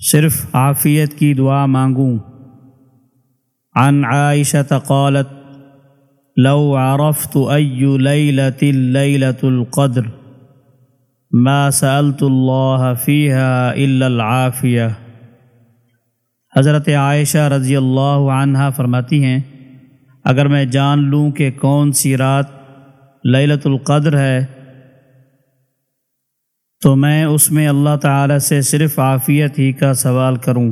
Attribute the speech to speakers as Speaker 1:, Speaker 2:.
Speaker 1: صرف عافیت کی دعا مانگوں۔ عن عائشة قالت، لو عرفت أي ليلة ليلة القدر، ما سألت الله فيها إلا العافية. حضرت عائشہ رضی اللہ عنہ فرماتی ہیں، اگر میں جان لوں کہ کون سی رات لیلت القدر ہے تو میں اس میں اللہ تعالی سے صرف عافیت ہی کا سوال کروں۔